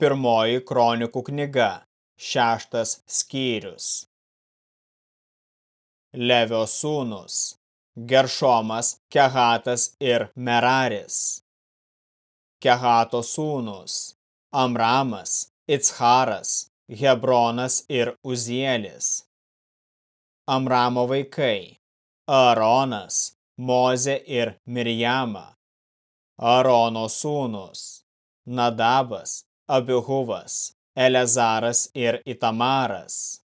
Pirmoji kronikų knyga, šeštas skyrius. Levio sūnus, Geršomas, Kehatas ir Meraris. Kehato sūnus, Amramas, Itsharas, Hebronas ir Uzielis. Amramo vaikai, Aaronas, Moze ir Mirjama. Aarono sūnus, Nadabas, Abihuvas, Elezaras ir Itamaras.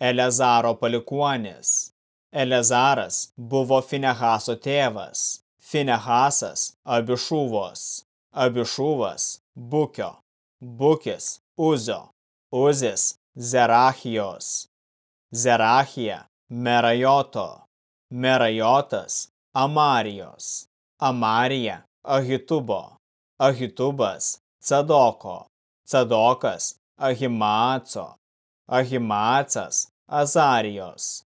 Elezaro palikuonis. Elezaras buvo Finehaso tėvas, Finehasas Abišuvos, Abišuvas Bukio, Bukis Uzio, Uzis Zerachijos, Zerachija Merajoto, Merajotas Amarijos, Amarija Ahitubo, Ahitubas Cadoko, Cadokas Ahimaaco, Ahimaacas Azarijos,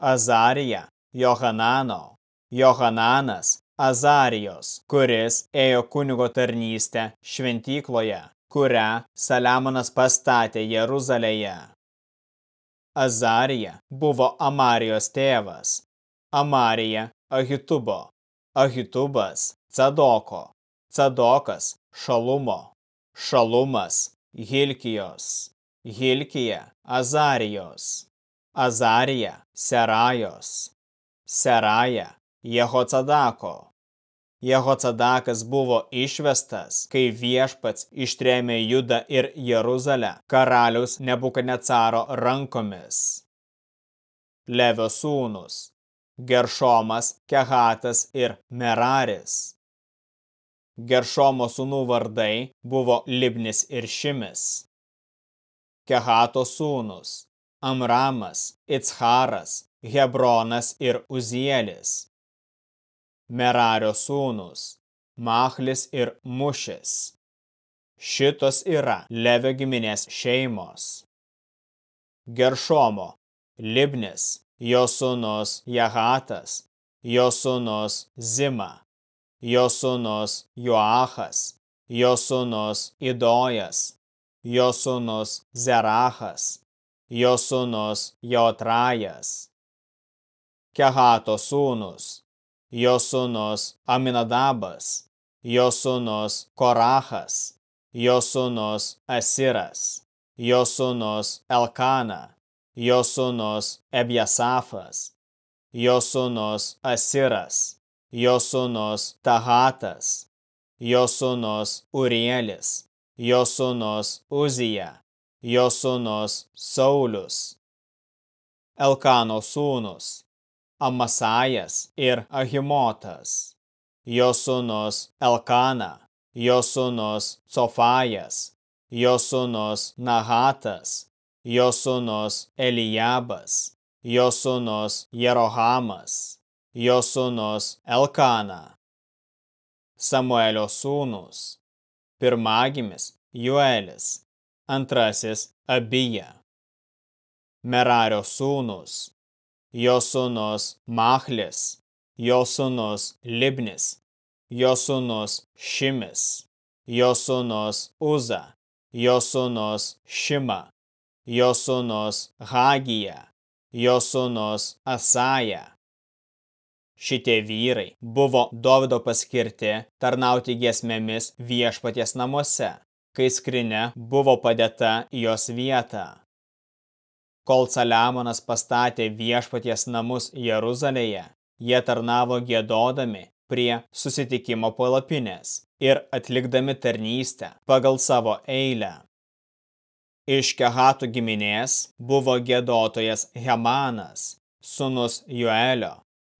Azarija. Johanano, Johananas. Azarijos, kuris ėjo kunigo tarnystę šventykloje, kurią Saliamonas pastatė Jeruzalėje. Azarija buvo Amarijos tėvas, Amarija Ahitubo, Ahitubas Cadoko, Cadokas Šalumo, Šalumas Hilkijos, Hilkija Azarijos, Azarija Serajos, Seraja Jehocadako. Jehocadakas buvo išvestas, kai viešpats ištrėmė Judą ir Jeruzalę karalius Nebukadnecaro rankomis. Levio sūnus Geršomas, Kehatas ir Meraris. Geršomo sūnų vardai buvo Libnis ir Šimis. Kehato sūnus – Amramas, Itsharas, Hebronas ir Uzielis. Merario sūnus – Mahlis ir Mušis. Šitos yra Levio giminės šeimos. Geršomo – Libnis, jo sūnus Jahatas, jo sūnus Zima jo sūnus Joachas, jo sūnus Idojas, jo sūnus Zerachas, jo sūnus Jotrajas. Kehato sūnus, jo sūnus Aminadabas, jo sūnus Korachas, jo sūnus Asiras, jo sūnus Elkana, jo sūnus Ebjasafas, jo sūnus Asiras, jo sūnus Tahatas, jo sūnus Urielis, jo sūnus Uzija, jo sūnus Saulius. Elkano sūnus Amasajas ir Ahimotas, jo sūnus Elkana, jo sūnus Cofajas, jo sūnus Nahatas, jo sūnus Elijabas, jo sūnus Jerohamas jo sūnus Elkana, Samuelio sūnus, pirmagimis Juelis, antrasis Abija, Merario sūnus, jo sūnus Mahlis, jo sūnus Libnis, jo sūnus Šimis, jo sūnus Uza, jo sūnus Šima, jo sūnus Hagija, jo sūnus Asaja, Šitie vyrai buvo Dovido paskirti tarnauti giesmėmis viešpaties namuose, kai skrinė buvo padėta jos vietą. Kol Saliamonas pastatė viešpaties namus Jeruzalėje, jie tarnavo gėdodami prie susitikimo palapinės ir atlikdami tarnystę pagal savo eilę. Iš Kehatų giminės buvo gėdotojas Hemanas, sunus Joelio,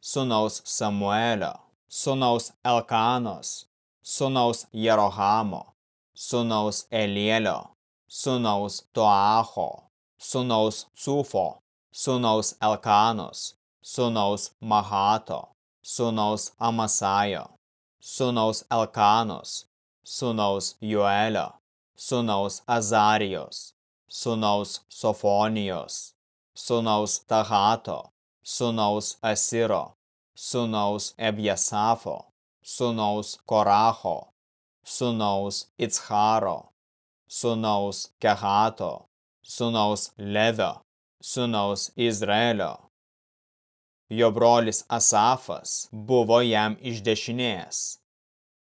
sunaus Samuelio, sunaus Elkanos, sunaus Jerohamo, sunaus Elielio, sunaus Toaho, sunaus Cufo, sunaus Elkanos, sunaus Mahato, sunaus Amasajo, sunaus Elkanos, sunaus Joelio, sunaus Azarijos, sunaus Sofonijos, sunaus Tahato, sunaus Asiro, sunaus Ebjasafo, sunaus Koraho, sunaus Itcharo, sunaus Kehato, sunaus Levio, sunaus Izraelio. Jo brolis Asafas buvo jam iš dešinės.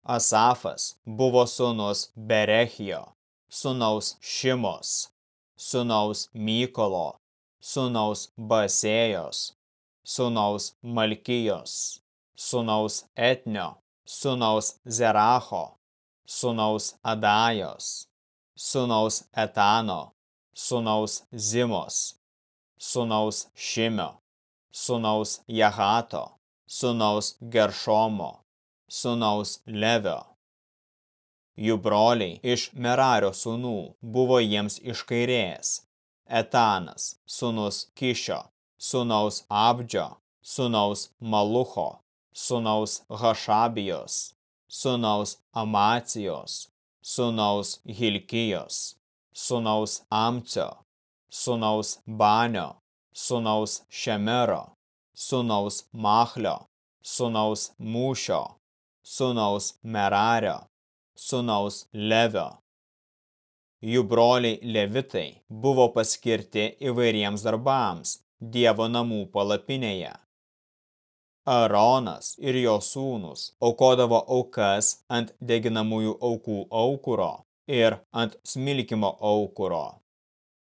Asafas buvo sunus Berechijo, sunaus Šimos, sunaus Mykolo, sunaus Basėjos, sunaus Malkijos, sunaus Etnio, sunaus Zeracho, sunaus Adajos, sunaus Etano, sunaus Zimos, sunaus Šimio, sunaus Jahato, sunaus Geršomo, sunaus Levio. Jų broliai iš Merario sūnų buvo jiems iš kairės. Etanas, sūnus Kišio, sūnaus Abdžio, sūnaus Malucho, sūnaus Hašabijos, sūnaus Amacijos, sūnaus Hilkijos, sūnaus Amcio, sūnaus Banio, sūnaus Šemero, sūnaus Machlio, sūnaus Mūšio, sūnaus Merario, sūnaus Levio. Jų broliai Levitai buvo paskirti įvairiems darbams Dievo namų palapinėje. Aronas ir jo sūnus aukodavo aukas ant deginamųjų aukų aukuro ir ant smilkimo aukuro.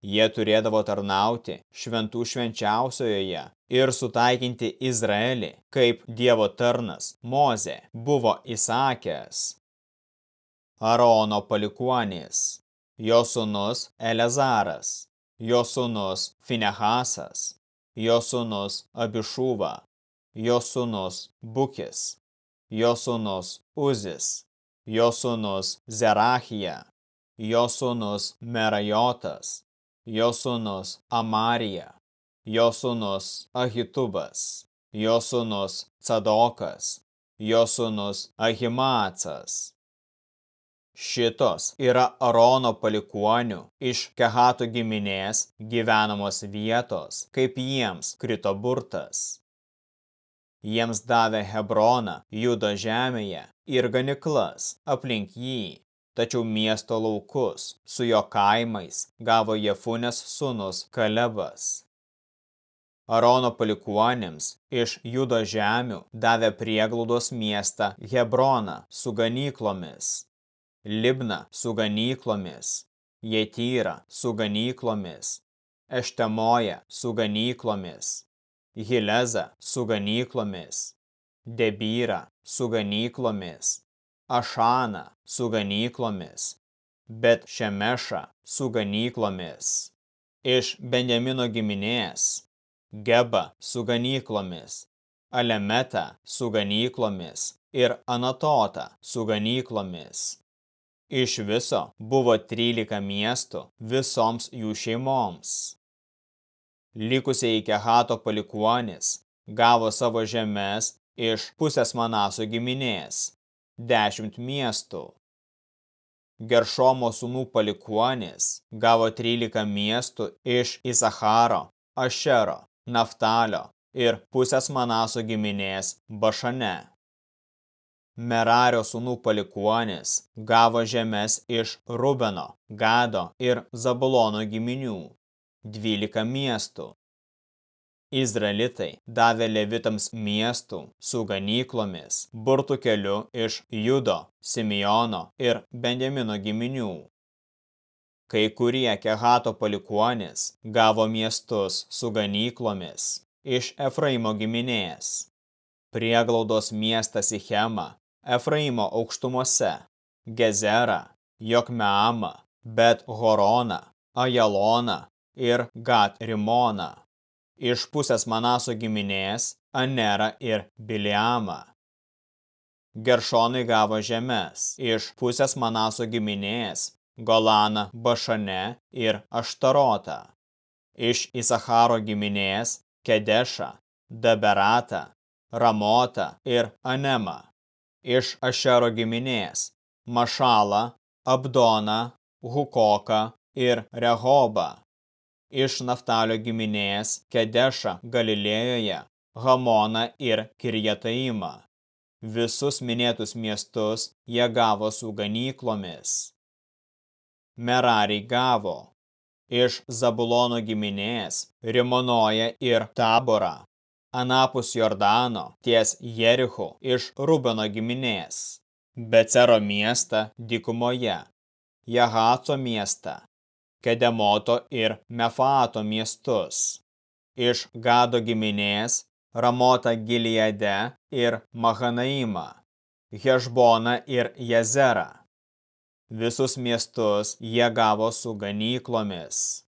Jie turėdavo tarnauti šventų švenčiausiojoje ir sutaikinti Izraelį, kaip Dievo tarnas Moze buvo įsakęs. Arono palikuonys, jo sūnus Elezaras, jo sūnus Finehasas, jo sūnus Abišūva, jo sūnus Bukis, jo sūnus Uzis, jo sūnus Zerachija, jo sūnus Merajotas, jo sūnus Amarija, jo sūnus Ahitubas, jo sūnus Cadokas, jo sūnus Ahimacas, Šitos yra Arono palikuonių iš Kehato giminės gyvenamos vietos, kaip jiems krito burtas. Jiems davė Hebroną Judo žemėje ir ganiklas aplink jį, tačiau miesto laukus su jo kaimais gavo Jefunės sūnus Kalebas. Arono palikuonėms iš Judo žemių davė prieglaudos miestą Hebroną su ganyklomis Libna su ganyklomis, Jetyra su ganyklomis, Eštemoja su ganyklomis, Hileza su ganyklomis, Debyra su ganyklomis, Ašana su ganyklomis, Bet Šemeša su ganyklomis. Iš Benjamino giminės, Geba su ganyklomis, Alemeta su ganyklomis ir Anatota su ganyklomis. Iš viso buvo 13 miestų visoms jų šeimoms. Likusiai Kehato palikuonis gavo savo žemės iš pusės Manaso giminės – 10 miestų. Geršomo sūnų palikuonis gavo 13 miestų iš Isacharo, Ašero, Naftalio ir pusės Manaso giminės Bašane. Merario sūnų palikuonis gavo žemės iš Rubeno, Gado ir Zabulono giminių – 12 miestų. Izraelitai davė levitams miestų su ganyklomis, burtų keliu iš Judo, Simeono ir Benjamino giminių. Kai kurie Kehato palikuonis gavo miestus su ganyklomis iš Efraimo giminės. Prieglaudos miestas Ichema Efraimo aukštumose, Gezerą, Jokmeamą, Bet Horoną, Ajaloną ir Gat Rimoną. Iš pusės Manaso giminės Anerą ir Biliamą. Geršonai gavo žemės iš pusės Manaso giminės Golaną Bašane ir Aštarotą. Iš Isacharo giminės Kedešą, Daberatą, Ramotą ir Anemą iš Ašero giminės, Mašalą, Abdoną, Hukoką ir Rehobą, iš Naftalio giminės Kedešą Galilėjoje, Hamoną ir Kirjataimą. Visus minėtus miestus jie gavo su ganyklomis. Merariai gavo iš Zabulono giminės Rimonoje ir Taborą, anapus Jordano ties Jerichu iš Rubeno giminės, Becero miestą dykumoje, Jahaco miestą, Kedemoto ir Mefato miestus, iš Gado giminės Ramotą Gileade ir Mahanaimą, Hešboną ir Jezerą. Visus miestus jie gavo su ganyklomis.